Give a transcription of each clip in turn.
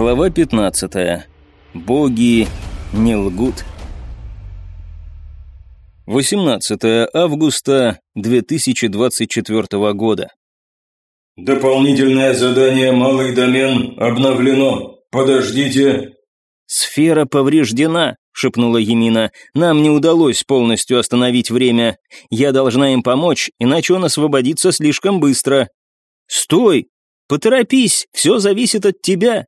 Глава 15. Боги не лгут. 18 августа 2024 года. Дополнительное задание «Малый домен» обновлено. Подождите. Сфера повреждена, шепнула Емина. Нам не удалось полностью остановить время. Я должна им помочь, иначе он освободится слишком быстро. Стой! Поторопись, все зависит от тебя.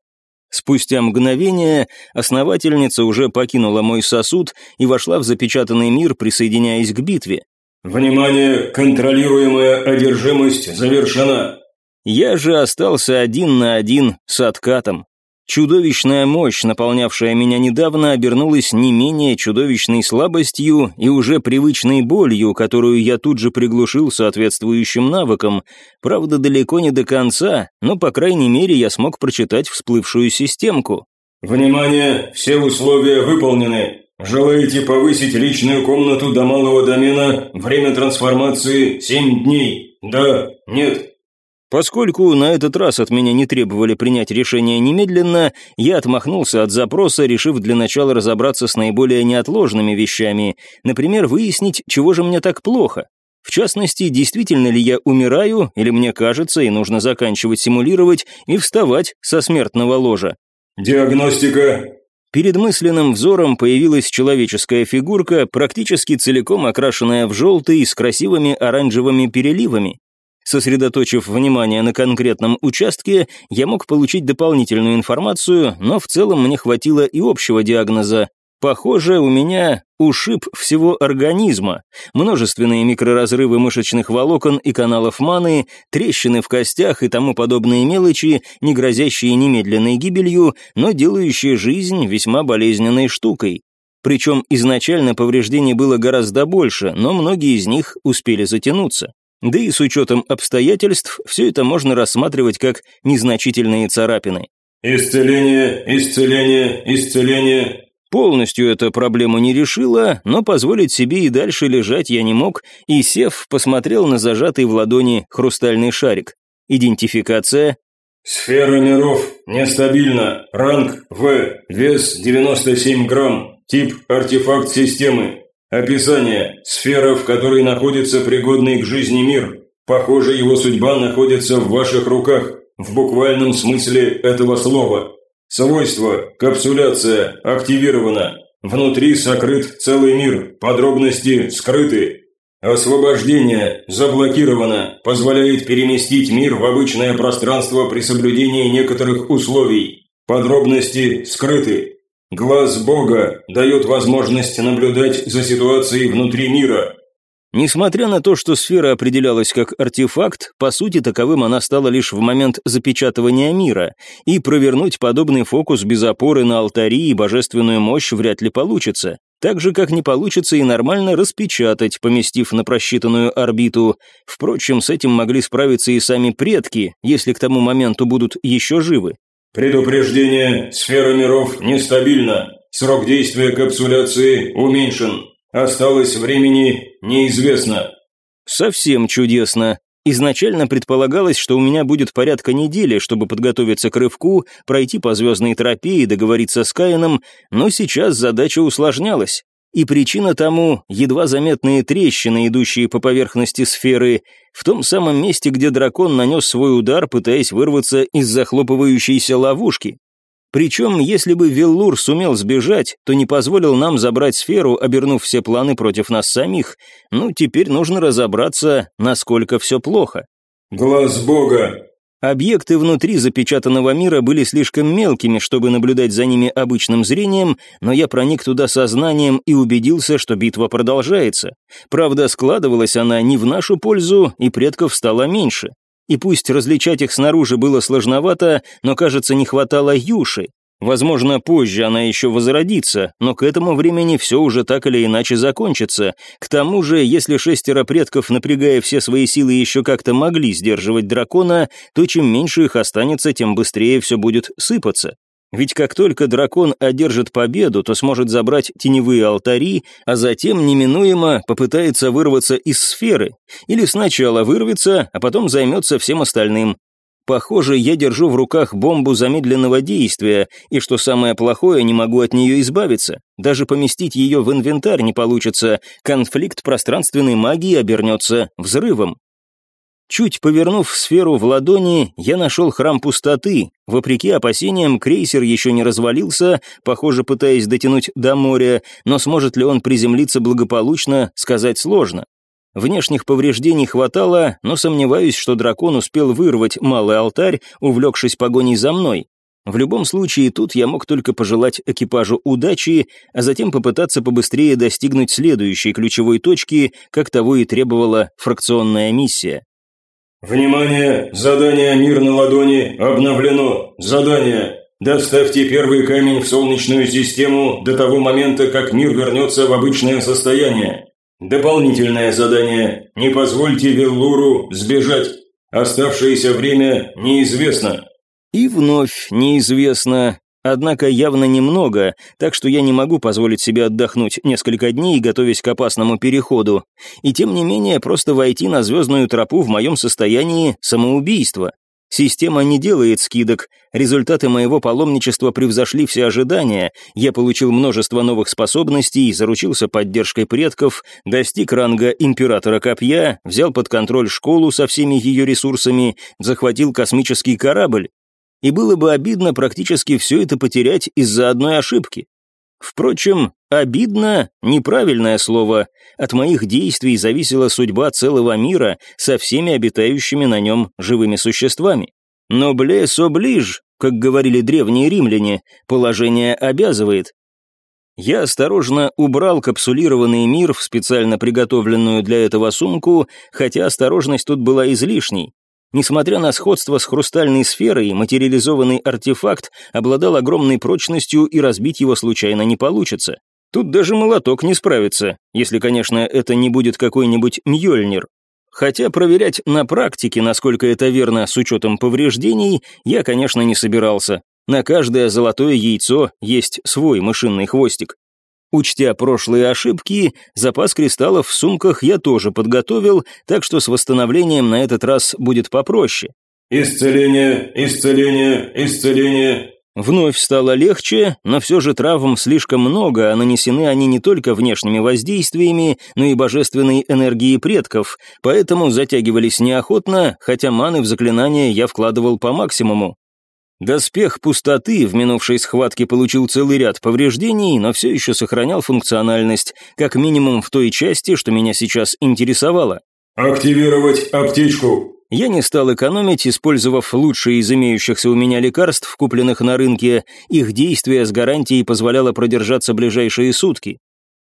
Спустя мгновение основательница уже покинула мой сосуд и вошла в запечатанный мир, присоединяясь к битве. «Внимание! Контролируемая одержимость завершена!» Я же остался один на один с откатом. Чудовищная мощь, наполнявшая меня недавно, обернулась не менее чудовищной слабостью и уже привычной болью, которую я тут же приглушил соответствующим навыком. Правда, далеко не до конца, но, по крайней мере, я смог прочитать всплывшую системку. «Внимание! Все условия выполнены. Желаете повысить личную комнату до малого домена? Время трансформации – 7 дней. Да? Нет?» Поскольку на этот раз от меня не требовали принять решение немедленно, я отмахнулся от запроса, решив для начала разобраться с наиболее неотложными вещами, например, выяснить, чего же мне так плохо. В частности, действительно ли я умираю, или мне кажется, и нужно заканчивать симулировать и вставать со смертного ложа. «Диагностика», Перед мысленным взором появилась человеческая фигурка, практически целиком окрашенная в желтый с красивыми оранжевыми переливами. Сосредоточив внимание на конкретном участке, я мог получить дополнительную информацию, но в целом мне хватило и общего диагноза. Похоже, у меня ушиб всего организма, множественные микроразрывы мышечных волокон и каналов маны, трещины в костях и тому подобные мелочи, не грозящие немедленной гибелью, но делающие жизнь весьма болезненной штукой. Причем изначально повреждений было гораздо больше, но многие из них успели затянуться. Да и с учетом обстоятельств, все это можно рассматривать как незначительные царапины. «Исцеление, исцеление, исцеление». Полностью эту проблему не решила, но позволить себе и дальше лежать я не мог, и, сев, посмотрел на зажатый в ладони хрустальный шарик. Идентификация. «Сфера миров, нестабильно, ранг В, вес 97 грамм, тип артефакт системы, Описание. Сфера, в которой находится пригодный к жизни мир. Похоже, его судьба находится в ваших руках, в буквальном смысле этого слова. Свойства. Капсуляция. Активирована. Внутри сокрыт целый мир. Подробности скрыты. Освобождение. Заблокировано. Позволяет переместить мир в обычное пространство при соблюдении некоторых условий. Подробности скрыты. Глаз Бога дает возможность наблюдать за ситуацией внутри мира. Несмотря на то, что сфера определялась как артефакт, по сути таковым она стала лишь в момент запечатывания мира, и провернуть подобный фокус без опоры на алтари и божественную мощь вряд ли получится. Так же, как не получится и нормально распечатать, поместив на просчитанную орбиту. Впрочем, с этим могли справиться и сами предки, если к тому моменту будут еще живы. Предупреждение. Сфера миров нестабильна. Срок действия капсуляции уменьшен. Осталось времени неизвестно. Совсем чудесно. Изначально предполагалось, что у меня будет порядка недели, чтобы подготовиться к рывку, пройти по звездной тропе и договориться с Каином, но сейчас задача усложнялась. И причина тому – едва заметные трещины, идущие по поверхности сферы, в том самом месте, где дракон нанес свой удар, пытаясь вырваться из захлопывающейся ловушки. Причем, если бы Веллур сумел сбежать, то не позволил нам забрать сферу, обернув все планы против нас самих. Ну, теперь нужно разобраться, насколько все плохо. «Глаз Бога!» Объекты внутри запечатанного мира были слишком мелкими, чтобы наблюдать за ними обычным зрением, но я проник туда сознанием и убедился, что битва продолжается. Правда, складывалась она не в нашу пользу, и предков стало меньше. И пусть различать их снаружи было сложновато, но, кажется, не хватало юши. Возможно, позже она еще возродится, но к этому времени все уже так или иначе закончится. К тому же, если шестеро предков, напрягая все свои силы, еще как-то могли сдерживать дракона, то чем меньше их останется, тем быстрее все будет сыпаться. Ведь как только дракон одержит победу, то сможет забрать теневые алтари, а затем неминуемо попытается вырваться из сферы. Или сначала вырвется, а потом займется всем остальным. Похоже, я держу в руках бомбу замедленного действия, и что самое плохое, не могу от нее избавиться. Даже поместить ее в инвентарь не получится, конфликт пространственной магии обернется взрывом. Чуть повернув сферу в ладони, я нашел храм пустоты. Вопреки опасениям, крейсер еще не развалился, похоже, пытаясь дотянуть до моря, но сможет ли он приземлиться благополучно, сказать сложно. Внешних повреждений хватало, но сомневаюсь, что дракон успел вырвать малый алтарь, увлекшись погоней за мной. В любом случае, тут я мог только пожелать экипажу удачи, а затем попытаться побыстрее достигнуть следующей ключевой точки, как того и требовала фракционная миссия. «Внимание! Задание «Мир на ладони» обновлено! Задание! Доставьте первый камень в Солнечную систему до того момента, как мир вернется в обычное состояние. Дополнительное задание. Не позвольте Веллуру сбежать. Оставшееся время неизвестно. И вновь неизвестно. Однако явно немного, так что я не могу позволить себе отдохнуть несколько дней, готовясь к опасному переходу. И тем не менее, просто войти на звездную тропу в моем состоянии самоубийства. Система не делает скидок. Результаты моего паломничества превзошли все ожидания. Я получил множество новых способностей, заручился поддержкой предков, достиг ранга императора копья, взял под контроль школу со всеми ее ресурсами, захватил космический корабль. И было бы обидно практически все это потерять из-за одной ошибки. Впрочем, обидно – неправильное слово. От моих действий зависела судьба целого мира со всеми обитающими на нем живыми существами. Но блес оближ, как говорили древние римляне, положение обязывает. Я осторожно убрал капсулированный мир в специально приготовленную для этого сумку, хотя осторожность тут была излишней. Несмотря на сходство с хрустальной сферой, материализованный артефакт обладал огромной прочностью и разбить его случайно не получится. Тут даже молоток не справится, если, конечно, это не будет какой-нибудь Мьёльнир. Хотя проверять на практике, насколько это верно с учетом повреждений, я, конечно, не собирался. На каждое золотое яйцо есть свой мышиный хвостик. Учтя прошлые ошибки, запас кристаллов в сумках я тоже подготовил, так что с восстановлением на этот раз будет попроще. «Исцеление, исцеление, исцеление». Вновь стало легче, но все же травм слишком много, а нанесены они не только внешними воздействиями, но и божественной энергией предков, поэтому затягивались неохотно, хотя маны в заклинание я вкладывал по максимуму. Доспех пустоты в минувшей схватке получил целый ряд повреждений, но все еще сохранял функциональность, как минимум в той части, что меня сейчас интересовало. «Активировать аптечку!» Я не стал экономить, использовав лучшие из имеющихся у меня лекарств, купленных на рынке, их действие с гарантией позволяло продержаться ближайшие сутки.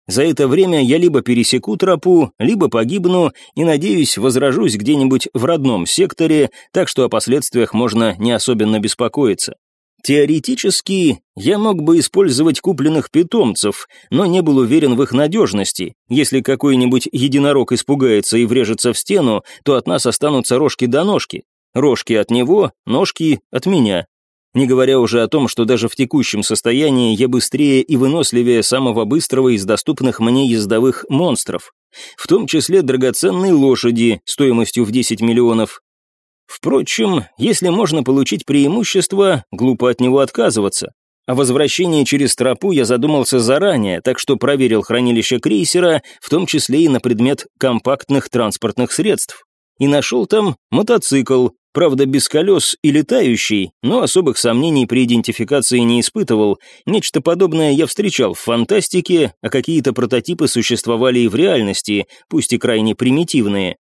За это время я либо пересеку тропу, либо погибну и, надеюсь, возражусь где-нибудь в родном секторе, так что о последствиях можно не особенно беспокоиться. Теоретически, я мог бы использовать купленных питомцев, но не был уверен в их надежности. Если какой-нибудь единорог испугается и врежется в стену, то от нас останутся рожки до ножки. Рожки от него, ножки от меня. Не говоря уже о том, что даже в текущем состоянии я быстрее и выносливее самого быстрого из доступных мне ездовых монстров, в том числе драгоценной лошади стоимостью в 10 миллионов. Впрочем, если можно получить преимущество, глупо от него отказываться. О возвращении через тропу я задумался заранее, так что проверил хранилище крейсера, в том числе и на предмет компактных транспортных средств. И нашел там мотоцикл, Правда, без колес и летающий, но особых сомнений при идентификации не испытывал. Нечто подобное я встречал в фантастике, а какие-то прототипы существовали и в реальности, пусть и крайне примитивные.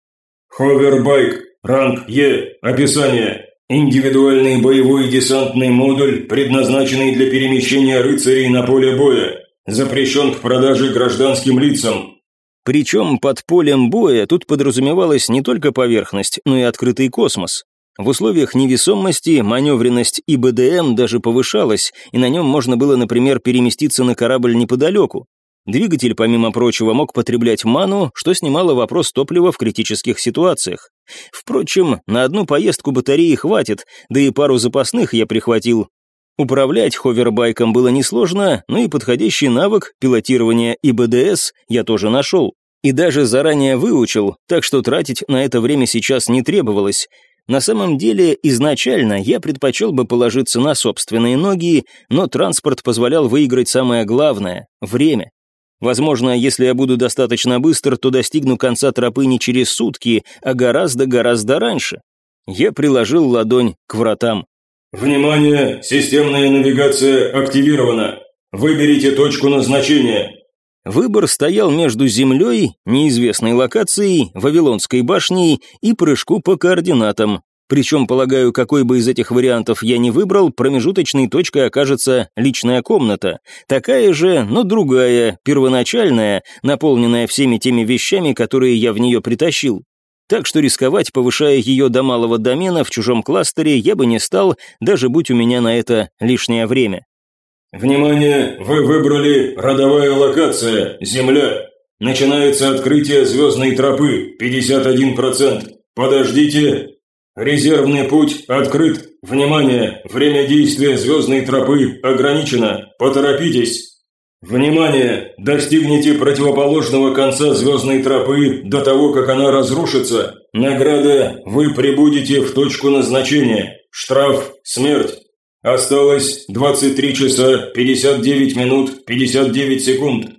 Ховербайк, ранг Е, описание. Индивидуальный боевой десантный модуль, предназначенный для перемещения рыцарей на поле боя. Запрещен к продаже гражданским лицам. Причем под полем боя тут подразумевалась не только поверхность, но и открытый космос. В условиях невесомости маневренность и БДМ даже повышалась, и на нем можно было, например, переместиться на корабль неподалеку. Двигатель, помимо прочего, мог потреблять ману, что снимало вопрос топлива в критических ситуациях. Впрочем, на одну поездку батареи хватит, да и пару запасных я прихватил. Управлять ховербайком было несложно, но и подходящий навык пилотирования и БДС я тоже нашел. И даже заранее выучил, так что тратить на это время сейчас не требовалось. На самом деле, изначально я предпочел бы положиться на собственные ноги, но транспорт позволял выиграть самое главное — время. Возможно, если я буду достаточно быстр, то достигну конца тропы не через сутки, а гораздо-гораздо раньше. Я приложил ладонь к вратам. «Внимание! Системная навигация активирована. Выберите точку назначения». Выбор стоял между Землей, неизвестной локацией, Вавилонской башней и прыжку по координатам. Причем, полагаю, какой бы из этих вариантов я не выбрал, промежуточной точкой окажется личная комната. Такая же, но другая, первоначальная, наполненная всеми теми вещами, которые я в нее притащил. Так что рисковать, повышая ее до малого домена в чужом кластере, я бы не стал, даже будь у меня на это лишнее время. Внимание! Вы выбрали родовая локация «Земля». Начинается открытие звездной тропы, 51%. Подождите. Резервный путь открыт. Внимание! Время действия звездной тропы ограничено. Поторопитесь. Внимание! Достигните противоположного конца звездной тропы до того, как она разрушится. Награда «Вы прибудете в точку назначения». Штраф «Смерть». Осталось 23 часа 59 минут 59 секунд.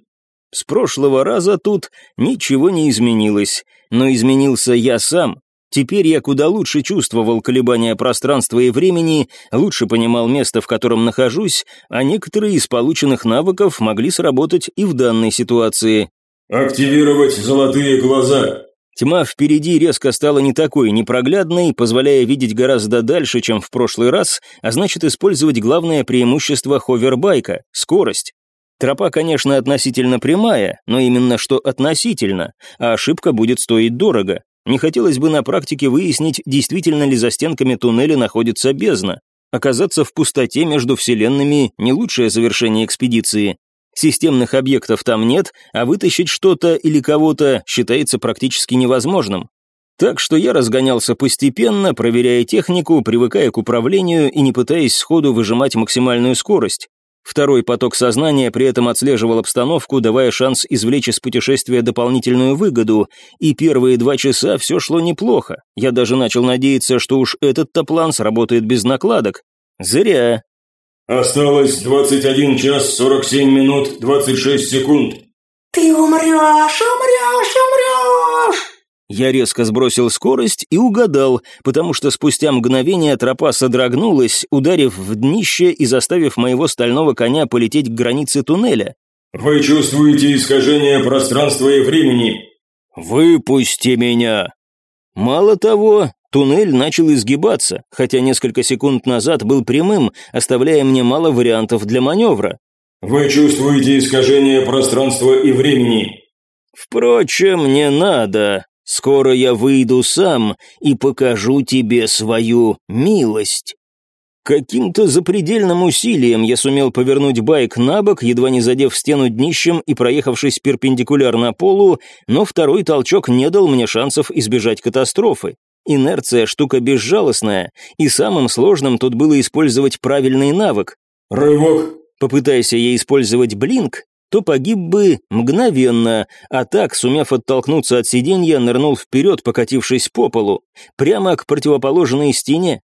С прошлого раза тут ничего не изменилось, но изменился я сам. Теперь я куда лучше чувствовал колебания пространства и времени, лучше понимал место, в котором нахожусь, а некоторые из полученных навыков могли сработать и в данной ситуации. «Активировать золотые глаза», Тьма впереди резко стала не такой непроглядной, позволяя видеть гораздо дальше, чем в прошлый раз, а значит использовать главное преимущество ховербайка — скорость. Тропа, конечно, относительно прямая, но именно что относительно, а ошибка будет стоить дорого. Не хотелось бы на практике выяснить, действительно ли за стенками туннеля находится бездна. Оказаться в пустоте между вселенными — не лучшее завершение экспедиции. Системных объектов там нет, а вытащить что-то или кого-то считается практически невозможным. Так что я разгонялся постепенно, проверяя технику, привыкая к управлению и не пытаясь сходу выжимать максимальную скорость. Второй поток сознания при этом отслеживал обстановку, давая шанс извлечь из путешествия дополнительную выгоду, и первые два часа все шло неплохо. Я даже начал надеяться, что уж этот-то план сработает без накладок. Зря. Осталось 21 час 47 минут 26 секунд. Ты умрешь, умрешь, умрешь! Я резко сбросил скорость и угадал, потому что спустя мгновение тропа содрогнулась, ударив в днище и заставив моего стального коня полететь к границе туннеля. «Вы чувствуете искажение пространства и времени?» «Выпусти меня!» Мало того, Туннель начал изгибаться, хотя несколько секунд назад был прямым, оставляя мне мало вариантов для маневра. «Вы чувствуете искажение пространства и времени?» «Впрочем, не надо. Скоро я выйду сам и покажу тебе свою милость». Каким-то запредельным усилием я сумел повернуть байк на бок, едва не задев стену днищем и проехавшись перпендикулярно полу, но второй толчок не дал мне шансов избежать катастрофы. Инерция – штука безжалостная, и самым сложным тут было использовать правильный навык. «Рывок!» Попытайся я использовать блинк, то погиб бы мгновенно, а так, сумев оттолкнуться от сиденья, нырнул вперед, покатившись по полу, прямо к противоположной стене.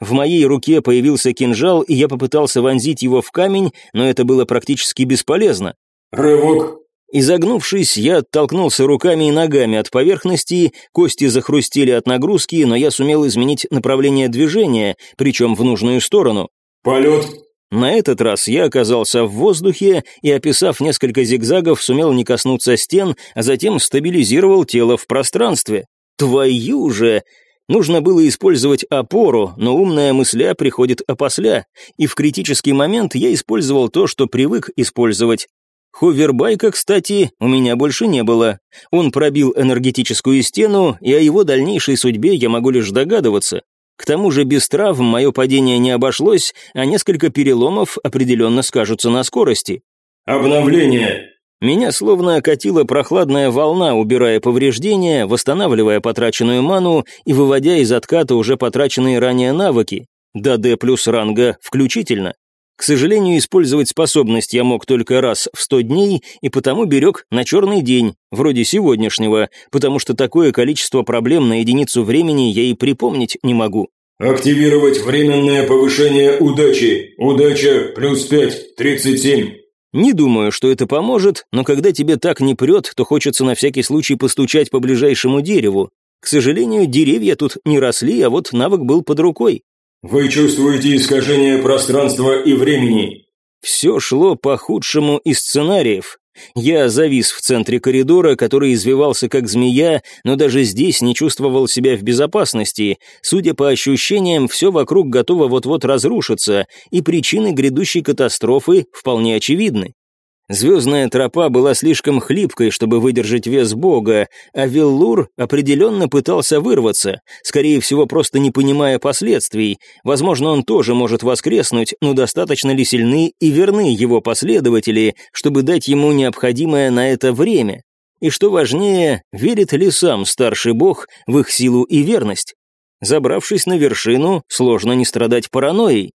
В моей руке появился кинжал, и я попытался вонзить его в камень, но это было практически бесполезно. «Рывок!» Изогнувшись, я оттолкнулся руками и ногами от поверхности, кости захрустели от нагрузки, но я сумел изменить направление движения, причем в нужную сторону. «Полет!» На этот раз я оказался в воздухе и, описав несколько зигзагов, сумел не коснуться стен, а затем стабилизировал тело в пространстве. Твою же! Нужно было использовать опору, но умная мысля приходит опосля, и в критический момент я использовал то, что привык использовать Ховербайка, кстати, у меня больше не было. Он пробил энергетическую стену, и о его дальнейшей судьбе я могу лишь догадываться. К тому же без травм мое падение не обошлось, а несколько переломов определенно скажутся на скорости. «Обновление!» Меня словно окатила прохладная волна, убирая повреждения, восстанавливая потраченную ману и выводя из отката уже потраченные ранее навыки, до D плюс ранга включительно. К сожалению, использовать способность я мог только раз в сто дней, и потому берег на черный день, вроде сегодняшнего, потому что такое количество проблем на единицу времени я и припомнить не могу. Активировать временное повышение удачи. Удача плюс пять, тридцать семь. Не думаю, что это поможет, но когда тебе так не прет, то хочется на всякий случай постучать по ближайшему дереву. К сожалению, деревья тут не росли, а вот навык был под рукой. Вы чувствуете искажение пространства и времени. Все шло по худшему из сценариев. Я завис в центре коридора, который извивался как змея, но даже здесь не чувствовал себя в безопасности. Судя по ощущениям, все вокруг готово вот-вот разрушиться, и причины грядущей катастрофы вполне очевидны. Звездная тропа была слишком хлипкой, чтобы выдержать вес бога, а Виллур определенно пытался вырваться, скорее всего, просто не понимая последствий. Возможно, он тоже может воскреснуть, но достаточно ли сильны и верны его последователи, чтобы дать ему необходимое на это время? И что важнее, верит ли сам старший бог в их силу и верность? Забравшись на вершину, сложно не страдать паранойей.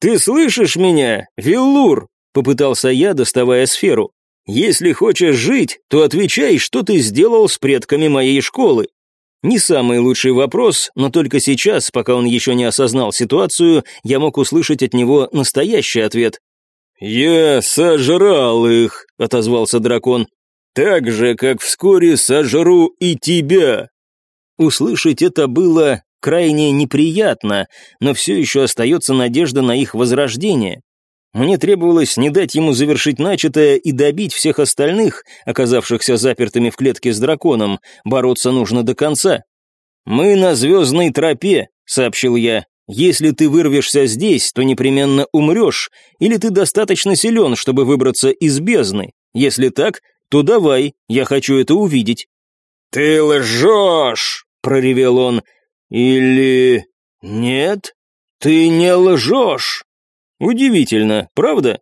«Ты слышишь меня, Виллур?» Попытался я, доставая сферу. «Если хочешь жить, то отвечай, что ты сделал с предками моей школы». Не самый лучший вопрос, но только сейчас, пока он еще не осознал ситуацию, я мог услышать от него настоящий ответ. «Я сожрал их», — отозвался дракон. «Так же, как вскоре сожру и тебя». Услышать это было крайне неприятно, но все еще остается надежда на их возрождение. Мне требовалось не дать ему завершить начатое и добить всех остальных, оказавшихся запертыми в клетке с драконом. Бороться нужно до конца. «Мы на звездной тропе», — сообщил я. «Если ты вырвешься здесь, то непременно умрешь, или ты достаточно силен, чтобы выбраться из бездны. Если так, то давай, я хочу это увидеть». «Ты лжешь!» — проревел он. «Или... нет? Ты не лжешь!» Удивительно, правда?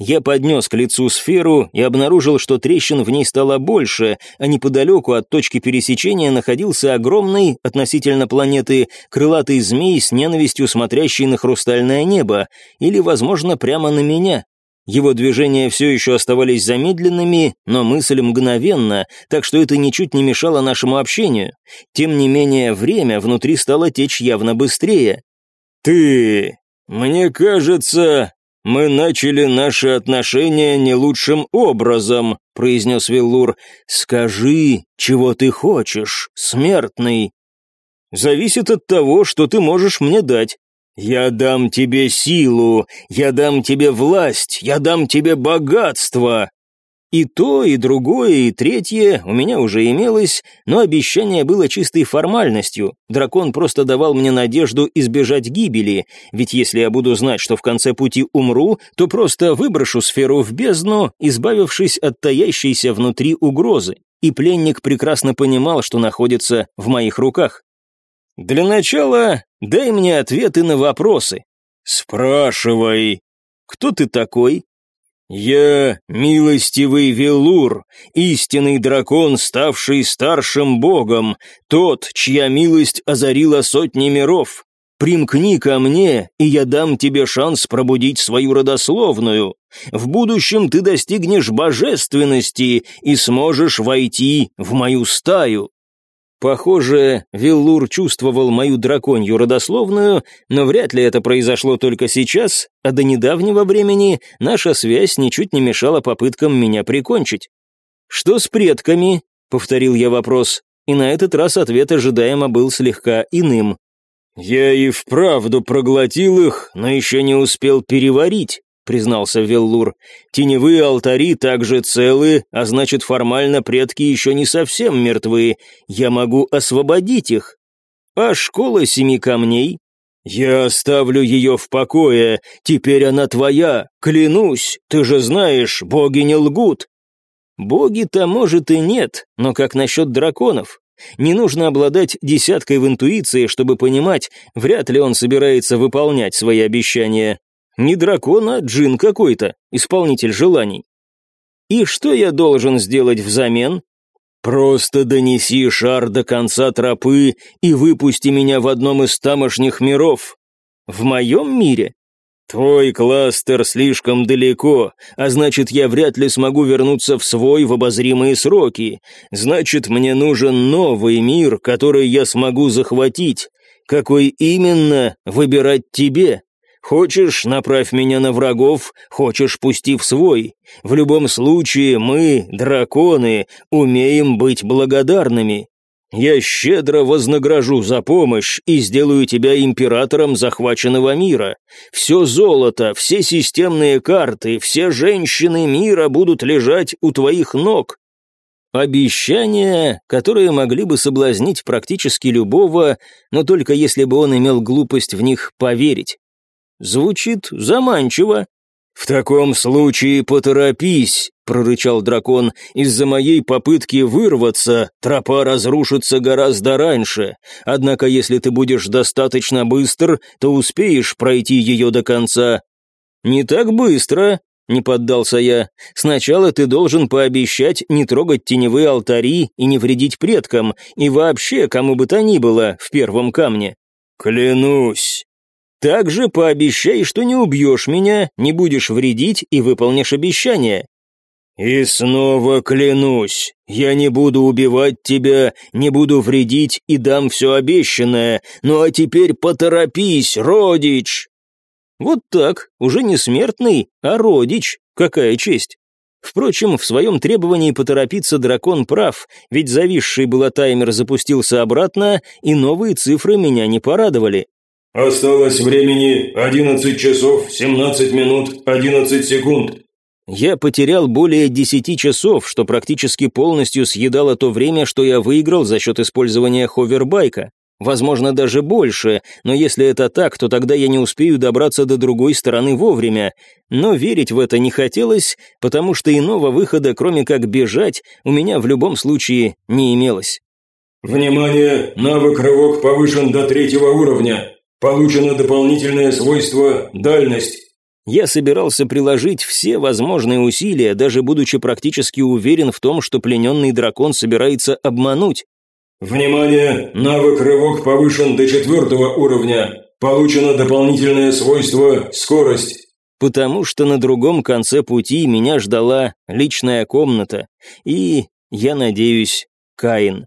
Я поднес к лицу сферу и обнаружил, что трещин в ней стало больше, а неподалеку от точки пересечения находился огромный, относительно планеты, крылатый змей с ненавистью смотрящий на хрустальное небо, или, возможно, прямо на меня. Его движения все еще оставались замедленными, но мысль мгновенна, так что это ничуть не мешало нашему общению. Тем не менее, время внутри стало течь явно быстрее. «Ты «Мне кажется, мы начали наши отношения не лучшим образом», произнес Виллур. «Скажи, чего ты хочешь, смертный?» «Зависит от того, что ты можешь мне дать». «Я дам тебе силу, я дам тебе власть, я дам тебе богатство!» И то, и другое, и третье у меня уже имелось, но обещание было чистой формальностью. Дракон просто давал мне надежду избежать гибели, ведь если я буду знать, что в конце пути умру, то просто выброшу сферу в бездну, избавившись от таящейся внутри угрозы. И пленник прекрасно понимал, что находится в моих руках. Для начала дай мне ответы на вопросы. «Спрашивай». «Кто ты такой?» «Я милостивый Велур, истинный дракон, ставший старшим богом, тот, чья милость озарила сотни миров. Примкни ко мне, и я дам тебе шанс пробудить свою родословную. В будущем ты достигнешь божественности и сможешь войти в мою стаю». Похоже, Виллур чувствовал мою драконью родословную, но вряд ли это произошло только сейчас, а до недавнего времени наша связь ничуть не мешала попыткам меня прикончить. «Что с предками?» — повторил я вопрос, и на этот раз ответ ожидаемо был слегка иным. «Я и вправду проглотил их, но еще не успел переварить признался Веллур. «Теневые алтари также целы, а значит, формально предки еще не совсем мертвы. Я могу освободить их. А школа семи камней?» «Я оставлю ее в покое, теперь она твоя, клянусь, ты же знаешь, боги не лгут». «Боги-то, может, и нет, но как насчет драконов? Не нужно обладать десяткой в интуиции, чтобы понимать, вряд ли он собирается выполнять свои обещания. Не дракон, а джин какой-то, исполнитель желаний. И что я должен сделать взамен? Просто донеси шар до конца тропы и выпусти меня в одном из тамошних миров. В моем мире? Твой кластер слишком далеко, а значит, я вряд ли смогу вернуться в свой в обозримые сроки. Значит, мне нужен новый мир, который я смогу захватить. Какой именно, выбирать тебе. Хочешь, направь меня на врагов, хочешь, пусти в свой. В любом случае, мы, драконы, умеем быть благодарными. Я щедро вознагражу за помощь и сделаю тебя императором захваченного мира. Все золото, все системные карты, все женщины мира будут лежать у твоих ног. Обещания, которые могли бы соблазнить практически любого, но только если бы он имел глупость в них поверить. Звучит заманчиво. «В таком случае поторопись», — прорычал дракон. «Из-за моей попытки вырваться тропа разрушится гораздо раньше. Однако если ты будешь достаточно быстр, то успеешь пройти ее до конца». «Не так быстро», — не поддался я. «Сначала ты должен пообещать не трогать теневые алтари и не вредить предкам, и вообще кому бы то ни было в первом камне». «Клянусь», также пообещай, что не убьешь меня, не будешь вредить и выполнишь обещание». «И снова клянусь, я не буду убивать тебя, не буду вредить и дам все обещанное. Ну а теперь поторопись, родич!» Вот так, уже не смертный, а родич. Какая честь. Впрочем, в своем требовании поторопиться дракон прав, ведь зависший было таймер запустился обратно, и новые цифры меня не порадовали. Осталось времени 11 часов 17 минут 11 секунд. Я потерял более 10 часов, что практически полностью съедало то время, что я выиграл за счет использования ховербайка. Возможно, даже больше, но если это так, то тогда я не успею добраться до другой стороны вовремя. Но верить в это не хотелось, потому что иного выхода, кроме как бежать, у меня в любом случае не имелось. «Внимание! Навык рывок повышен до третьего уровня. Получено дополнительное свойство «дальность». Я собирался приложить все возможные усилия, даже будучи практически уверен в том, что плененный дракон собирается обмануть. Внимание! Навык рывок повышен до четвертого уровня. Получено дополнительное свойство «скорость». Потому что на другом конце пути меня ждала личная комната. И, я надеюсь, Каин.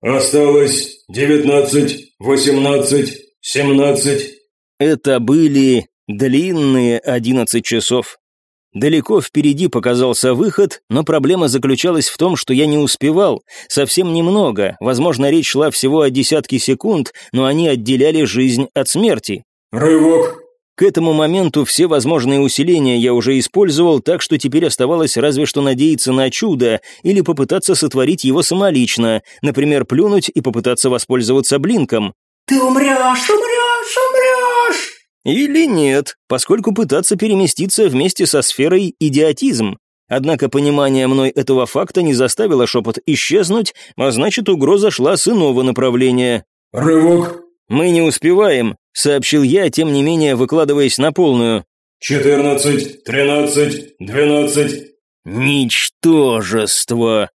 «Осталось девятнадцать, восемнадцать, семнадцать». Это были длинные одиннадцать часов. Далеко впереди показался выход, но проблема заключалась в том, что я не успевал. Совсем немного, возможно, речь шла всего о десятке секунд, но они отделяли жизнь от смерти. «Рывок!» К этому моменту все возможные усиления я уже использовал, так что теперь оставалось разве что надеяться на чудо или попытаться сотворить его самолично, например, плюнуть и попытаться воспользоваться блинком. «Ты умрешь, умрешь, умрешь!» Или нет, поскольку пытаться переместиться вместе со сферой – идиотизм. Однако понимание мной этого факта не заставило шепот исчезнуть, а значит, угроза шла с иного направления. «Рывок!» «Мы не успеваем», — сообщил я, тем не менее выкладываясь на полную. «Четырнадцать, тринадцать, двенадцать». «Ничтожество!»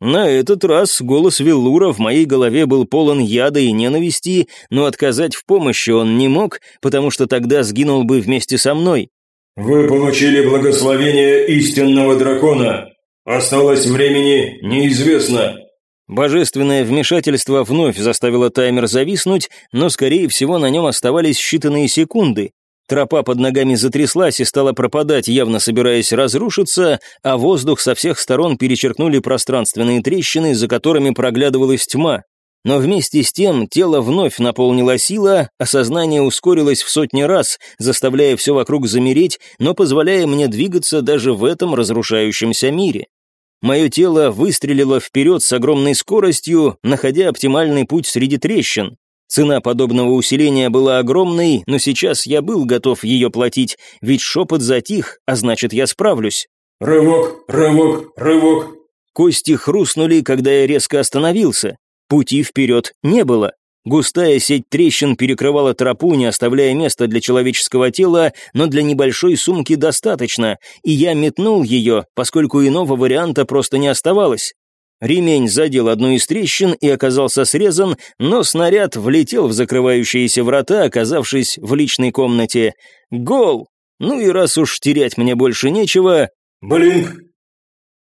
На этот раз голос Велура в моей голове был полон яда и ненависти, но отказать в помощи он не мог, потому что тогда сгинул бы вместе со мной. «Вы получили благословение истинного дракона. Осталось времени неизвестно. Божественное вмешательство вновь заставило таймер зависнуть, но, скорее всего, на нем оставались считанные секунды. Тропа под ногами затряслась и стала пропадать, явно собираясь разрушиться, а воздух со всех сторон перечеркнули пространственные трещины, за которыми проглядывалась тьма. Но вместе с тем тело вновь наполнило сила, а сознание ускорилось в сотни раз, заставляя все вокруг замереть, но позволяя мне двигаться даже в этом разрушающемся мире. Мое тело выстрелило вперед с огромной скоростью, находя оптимальный путь среди трещин. Цена подобного усиления была огромной, но сейчас я был готов ее платить, ведь шепот затих, а значит, я справлюсь. «Рывок, рывок, рывок!» Кости хрустнули, когда я резко остановился. Пути вперед не было. Густая сеть трещин перекрывала тропу, не оставляя места для человеческого тела, но для небольшой сумки достаточно, и я метнул ее, поскольку иного варианта просто не оставалось. Ремень задел одну из трещин и оказался срезан, но снаряд влетел в закрывающиеся врата, оказавшись в личной комнате. Гол! Ну и раз уж терять мне больше нечего... Блинк!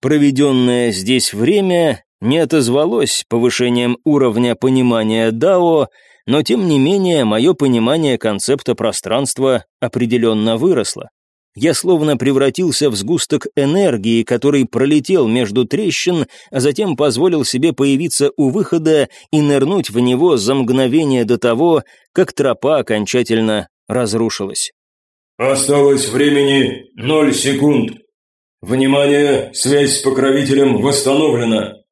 Проведенное здесь время не отозвалось повышением уровня понимания Дао, но тем не менее мое понимание концепта пространства определенно выросло. Я словно превратился в сгусток энергии, который пролетел между трещин, а затем позволил себе появиться у выхода и нырнуть в него за мгновение до того, как тропа окончательно разрушилась. «Осталось времени ноль секунд. Внимание, связь с покровителем восстановлена.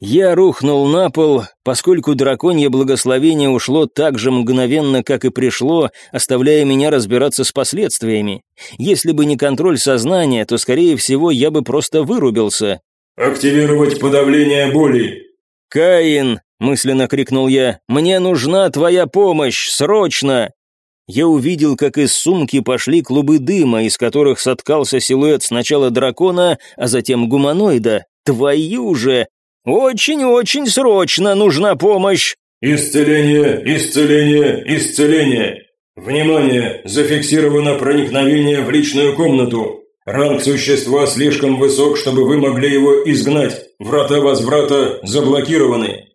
Я рухнул на пол, поскольку драконье благословение ушло так же мгновенно, как и пришло, оставляя меня разбираться с последствиями. Если бы не контроль сознания, то, скорее всего, я бы просто вырубился. «Активировать подавление боли!» «Каин!» – мысленно крикнул я. «Мне нужна твоя помощь! Срочно!» Я увидел, как из сумки пошли клубы дыма, из которых соткался силуэт сначала дракона, а затем гуманоида. «Твою же!» «Очень-очень срочно нужна помощь!» «Исцеление, исцеление, исцеление! Внимание! Зафиксировано проникновение в личную комнату. Ранг существа слишком высок, чтобы вы могли его изгнать. Врата возврата заблокированы.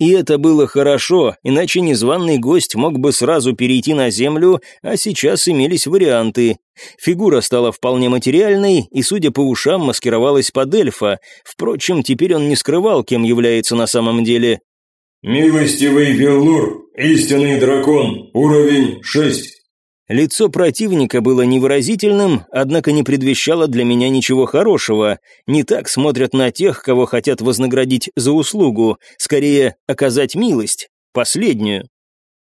И это было хорошо, иначе незваный гость мог бы сразу перейти на землю, а сейчас имелись варианты. Фигура стала вполне материальной и, судя по ушам, маскировалась под эльфа. Впрочем, теперь он не скрывал, кем является на самом деле. «Милостивый Веллур, истинный дракон, уровень 6. Лицо противника было невыразительным, однако не предвещало для меня ничего хорошего. Не так смотрят на тех, кого хотят вознаградить за услугу, скорее оказать милость, последнюю.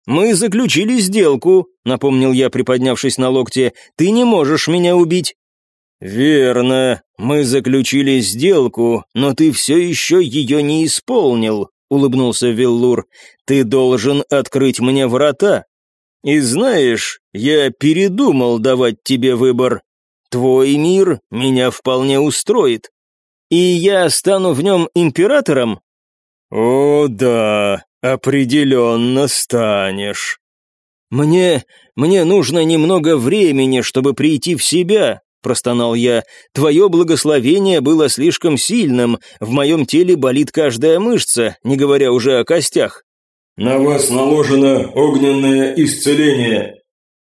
«Мы заключили сделку», — напомнил я, приподнявшись на локте, — «ты не можешь меня убить». «Верно, мы заключили сделку, но ты все еще ее не исполнил», — улыбнулся Виллур. «Ты должен открыть мне врата, и знаешь, я передумал давать тебе выбор. Твой мир меня вполне устроит. И я стану в нем императором? О, да, определенно станешь. Мне... мне нужно немного времени, чтобы прийти в себя, простонал я. Твое благословение было слишком сильным, в моем теле болит каждая мышца, не говоря уже о костях. «На вас наложено огненное исцеление».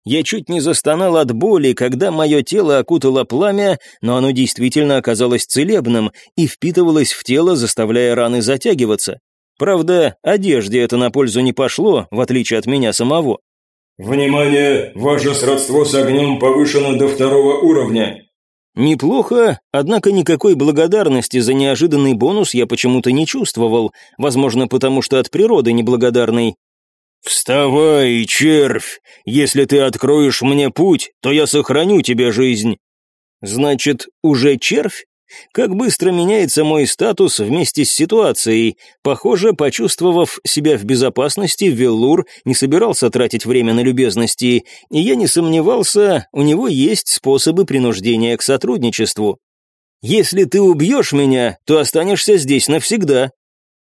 Я чуть не застонал от боли, когда мое тело окутало пламя, но оно действительно оказалось целебным и впитывалось в тело, заставляя раны затягиваться. Правда, одежде это на пользу не пошло, в отличие от меня самого. «Внимание! Ваше сродство с огнем повышено до второго уровня. Неплохо, однако никакой благодарности за неожиданный бонус я почему-то не чувствовал, возможно, потому что от природы неблагодарный. «Вставай, червь! Если ты откроешь мне путь, то я сохраню тебе жизнь». «Значит, уже червь?» Как быстро меняется мой статус вместе с ситуацией. Похоже, почувствовав себя в безопасности, Веллур не собирался тратить время на любезности, и я не сомневался, у него есть способы принуждения к сотрудничеству. «Если ты убьешь меня, то останешься здесь навсегда».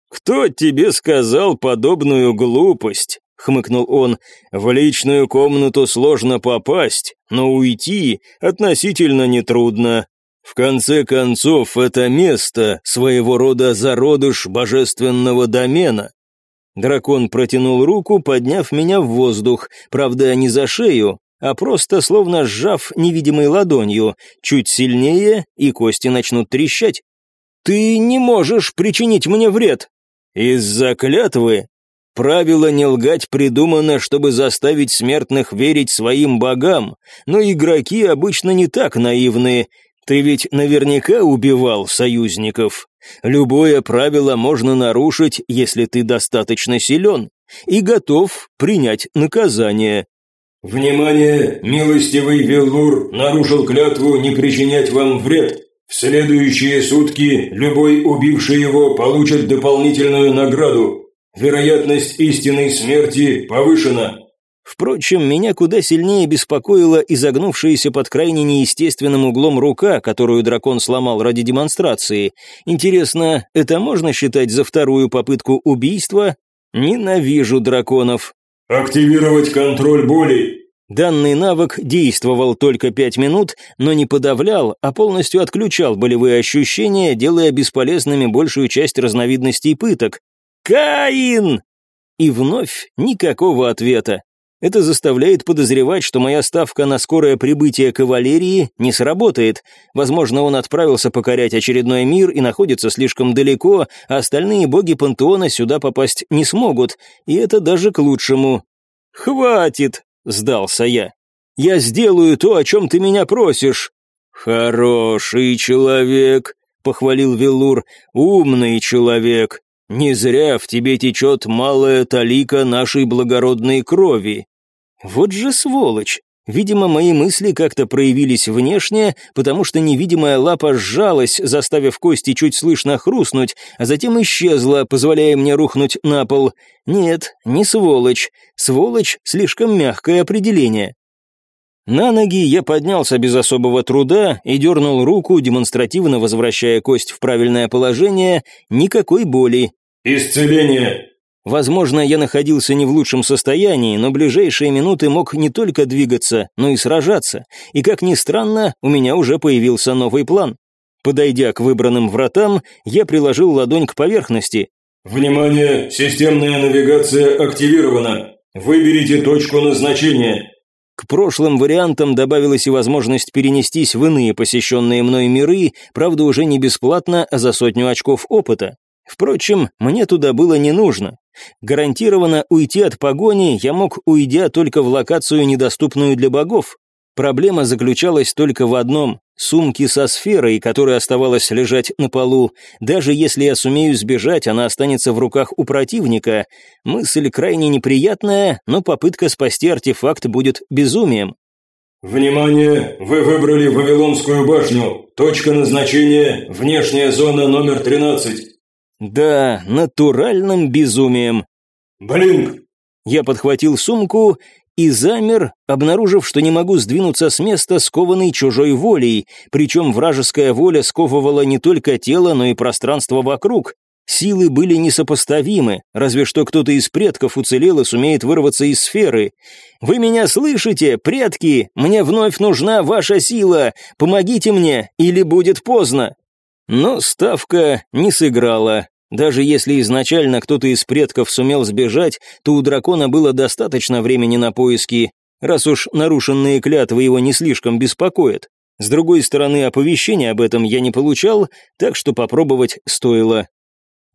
«Кто тебе сказал подобную глупость?» — хмыкнул он. «В личную комнату сложно попасть, но уйти относительно нетрудно. В конце концов, это место своего рода зародыш божественного домена. Дракон протянул руку, подняв меня в воздух, правда, не за шею, а просто словно сжав невидимой ладонью, чуть сильнее, и кости начнут трещать. «Ты не можешь причинить мне вред!» «Из-за клятвы?» Правило не лгать придумано, чтобы заставить смертных верить своим богам, но игроки обычно не так наивны, ты ведь наверняка убивал союзников. Любое правило можно нарушить, если ты достаточно силен и готов принять наказание. «Внимание! Милостивый Веллур нарушил клятву не причинять вам вред. В следующие сутки любой убивший его получит дополнительную награду. Вероятность истинной смерти повышена». Впрочем, меня куда сильнее беспокоила изогнувшаяся под крайне неестественным углом рука, которую дракон сломал ради демонстрации. Интересно, это можно считать за вторую попытку убийства? Ненавижу драконов. «Активировать контроль боли», Данный навык действовал только пять минут, но не подавлял, а полностью отключал болевые ощущения, делая бесполезными большую часть разновидностей пыток. «Каин!» И вновь никакого ответа. Это заставляет подозревать, что моя ставка на скорое прибытие кавалерии не сработает. Возможно, он отправился покорять очередной мир и находится слишком далеко, а остальные боги пантеона сюда попасть не смогут, и это даже к лучшему. «Хватит!» — сдался я. «Я сделаю то, о чем ты меня просишь». «Хороший человек», — похвалил Велур, — «умный человек. Не зря в тебе течет малая талика нашей благородной крови. Вот же сволочь! Видимо, мои мысли как-то проявились внешне, потому что невидимая лапа сжалась, заставив кости чуть слышно хрустнуть, а затем исчезла, позволяя мне рухнуть на пол. Нет, не сволочь. Сволочь — слишком мягкое определение. На ноги я поднялся без особого труда и дернул руку, демонстративно возвращая кость в правильное положение, никакой боли. «Исцеление!» Возможно, я находился не в лучшем состоянии, но ближайшие минуты мог не только двигаться, но и сражаться. И, как ни странно, у меня уже появился новый план. Подойдя к выбранным вратам, я приложил ладонь к поверхности. «Внимание! Системная навигация активирована. Выберите точку назначения». К прошлым вариантам добавилась и возможность перенестись в иные посещенные мной миры, правда уже не бесплатно, а за сотню очков опыта. Впрочем, мне туда было не нужно. Гарантированно уйти от погони я мог, уйдя только в локацию, недоступную для богов. Проблема заключалась только в одном — сумке со сферой, которая оставалась лежать на полу. Даже если я сумею сбежать, она останется в руках у противника. Мысль крайне неприятная, но попытка спасти артефакт будет безумием. «Внимание! Вы выбрали Вавилонскую башню. Точка назначения – внешняя зона номер 13. Да, натуральным безумием. Блин! Я подхватил сумку и замер, обнаружив, что не могу сдвинуться с места, скованный чужой волей, причем вражеская воля сковывала не только тело, но и пространство вокруг. Силы были несопоставимы, разве что кто-то из предков уцелел и сумеет вырваться из сферы. «Вы меня слышите, предки? Мне вновь нужна ваша сила! Помогите мне, или будет поздно!» Но ставка не сыграла. Даже если изначально кто-то из предков сумел сбежать, то у дракона было достаточно времени на поиски, раз уж нарушенные клятвы его не слишком беспокоят. С другой стороны, оповещения об этом я не получал, так что попробовать стоило.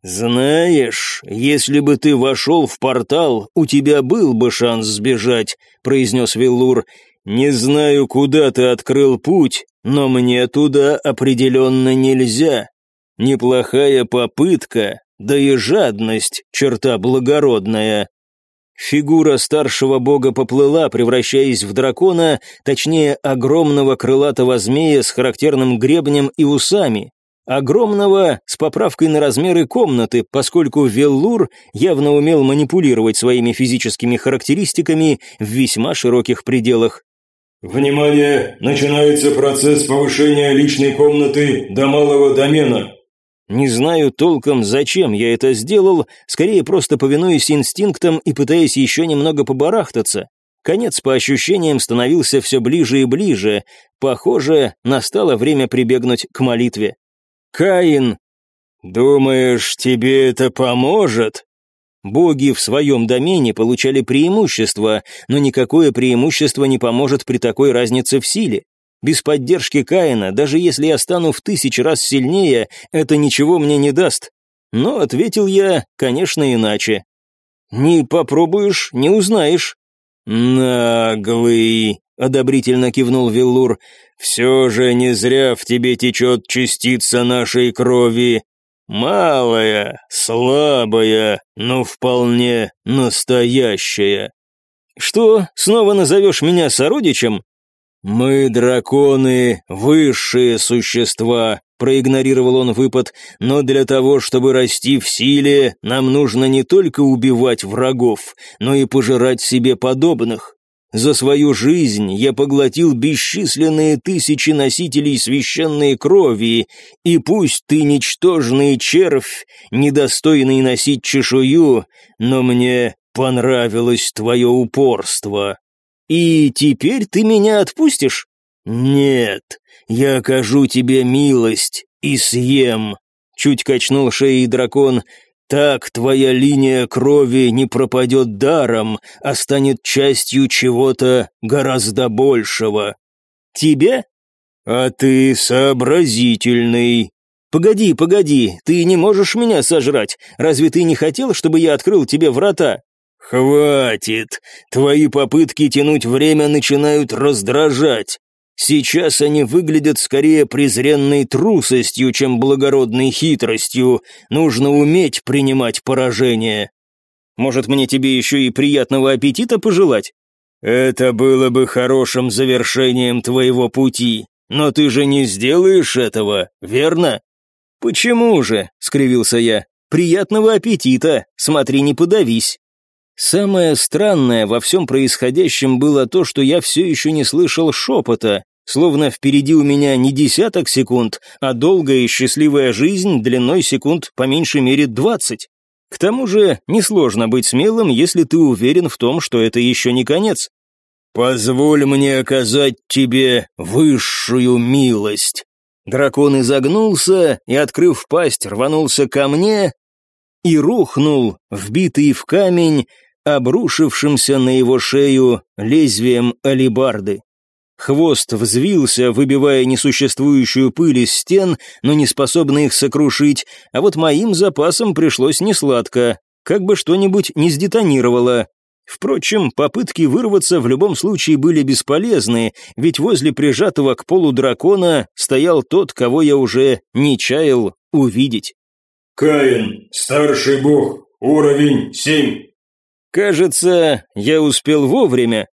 «Знаешь, если бы ты вошел в портал, у тебя был бы шанс сбежать», — произнес Виллур. «Не знаю, куда ты открыл путь, но мне туда определенно нельзя. Неплохая попытка, да и жадность, черта благородная. Фигура старшего бога поплыла, превращаясь в дракона, точнее, огромного крылатого змея с характерным гребнем и усами. Огромного с поправкой на размеры комнаты, поскольку Веллур явно умел манипулировать своими физическими характеристиками в весьма широких пределах. «Внимание! Начинается процесс повышения личной комнаты до малого домена. Не знаю толком, зачем я это сделал, скорее просто повинуясь инстинктам и пытаясь еще немного побарахтаться. Конец по ощущениям становился все ближе и ближе. Похоже, настало время прибегнуть к молитве. «Каин, думаешь, тебе это поможет?» Боги в своем домене получали преимущество, но никакое преимущество не поможет при такой разнице в силе. Без поддержки Каина, даже если я стану в тысячи раз сильнее, это ничего мне не даст. Но ответил я, конечно, иначе. «Не попробуешь, не узнаешь». «Наглый», — одобрительно кивнул Виллур, — «все же не зря в тебе течет частица нашей крови. Малая, слабая, но вполне настоящая». «Что, снова назовешь меня сородичем?» «Мы, драконы, высшие существа, проигнорировал он выпад, но для того, чтобы расти в силе, нам нужно не только убивать врагов, но и пожирать себе подобных. За свою жизнь я поглотил бесчисленные тысячи носителей священной крови, и пусть ты ничтожный червь, недостойный носить чешую, но мне понравилось твое упорство. И теперь ты меня отпустишь? Нет, я окажу тебе милость и съем. Чуть качнул шеей дракон. Так твоя линия крови не пропадет даром, а станет частью чего-то гораздо большего. Тебе? А ты сообразительный. Погоди, погоди, ты не можешь меня сожрать. Разве ты не хотел, чтобы я открыл тебе врата? «Хватит! Твои попытки тянуть время начинают раздражать. Сейчас они выглядят скорее презренной трусостью, чем благородной хитростью. Нужно уметь принимать поражение. Может, мне тебе еще и приятного аппетита пожелать? Это было бы хорошим завершением твоего пути. Но ты же не сделаешь этого, верно? Почему же? скривился я. Приятного аппетита. Смотри, не подавись. Самое странное во всем происходящем было то, что я все еще не слышал шепота, словно впереди у меня не десяток секунд, а долгая и счастливая жизнь длиной секунд по меньшей мере двадцать. К тому же несложно быть смелым, если ты уверен в том, что это еще не конец. «Позволь мне оказать тебе высшую милость». Дракон изогнулся и, открыв пасть, рванулся ко мне и рухнул, вбитый в камень, обрушившимся на его шею лезвием алибарды. Хвост взвился, выбивая несуществующую пыль из стен, но не способный их сокрушить, а вот моим запасам пришлось несладко, как бы что-нибудь не сдетонировало. Впрочем, попытки вырваться в любом случае были бесполезны, ведь возле прижатого к полу дракона стоял тот, кого я уже не чаял увидеть. «Каин, старший бог, уровень семь». Кажется, я успел вовремя.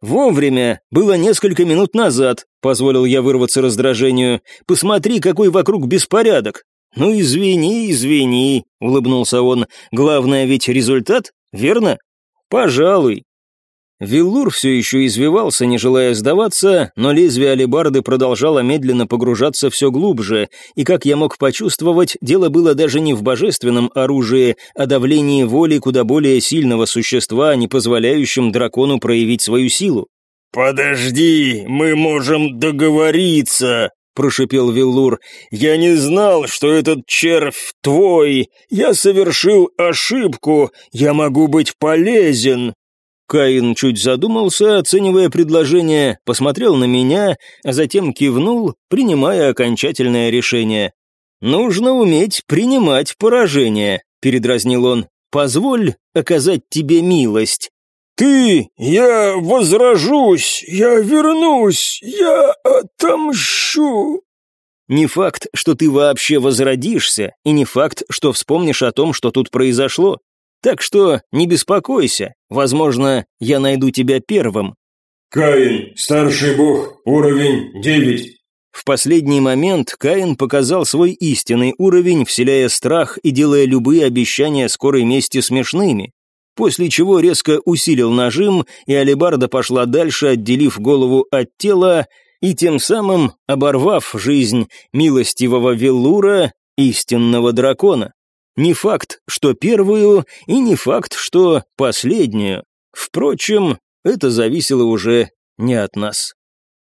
Вовремя, было несколько минут назад, позволил я вырваться раздражению. Посмотри, какой вокруг беспорядок. Ну извини, извини, улыбнулся он. Главное ведь результат, верно? Пожалуй. Виллур все еще извивался, не желая сдаваться, но лезвие алебарды продолжало медленно погружаться все глубже, и, как я мог почувствовать, дело было даже не в божественном оружии, а давлении воли куда более сильного существа, не позволяющем дракону проявить свою силу. «Подожди, мы можем договориться», — прошипел Виллур. «Я не знал, что этот червь твой. Я совершил ошибку. Я могу быть полезен. Каин чуть задумался, оценивая предложение, посмотрел на меня, а затем кивнул, принимая окончательное решение. «Нужно уметь принимать поражение», — передразнил он. «Позволь оказать тебе милость». «Ты, я возражусь, я вернусь, я отомщу». Не факт, что ты вообще возродишься, и не факт, что вспомнишь о том, что тут произошло. Так что не беспокойся, возможно, я найду тебя первым». «Каин, старший бог, уровень девять». В последний момент Каин показал свой истинный уровень, вселяя страх и делая любые обещания скорой мести смешными. После чего резко усилил нажим, и алебарда пошла дальше, отделив голову от тела, и тем самым оборвав жизнь милостивого Веллура, истинного дракона. Не факт, что первую, и не факт, что последнюю. Впрочем, это зависело уже не от нас.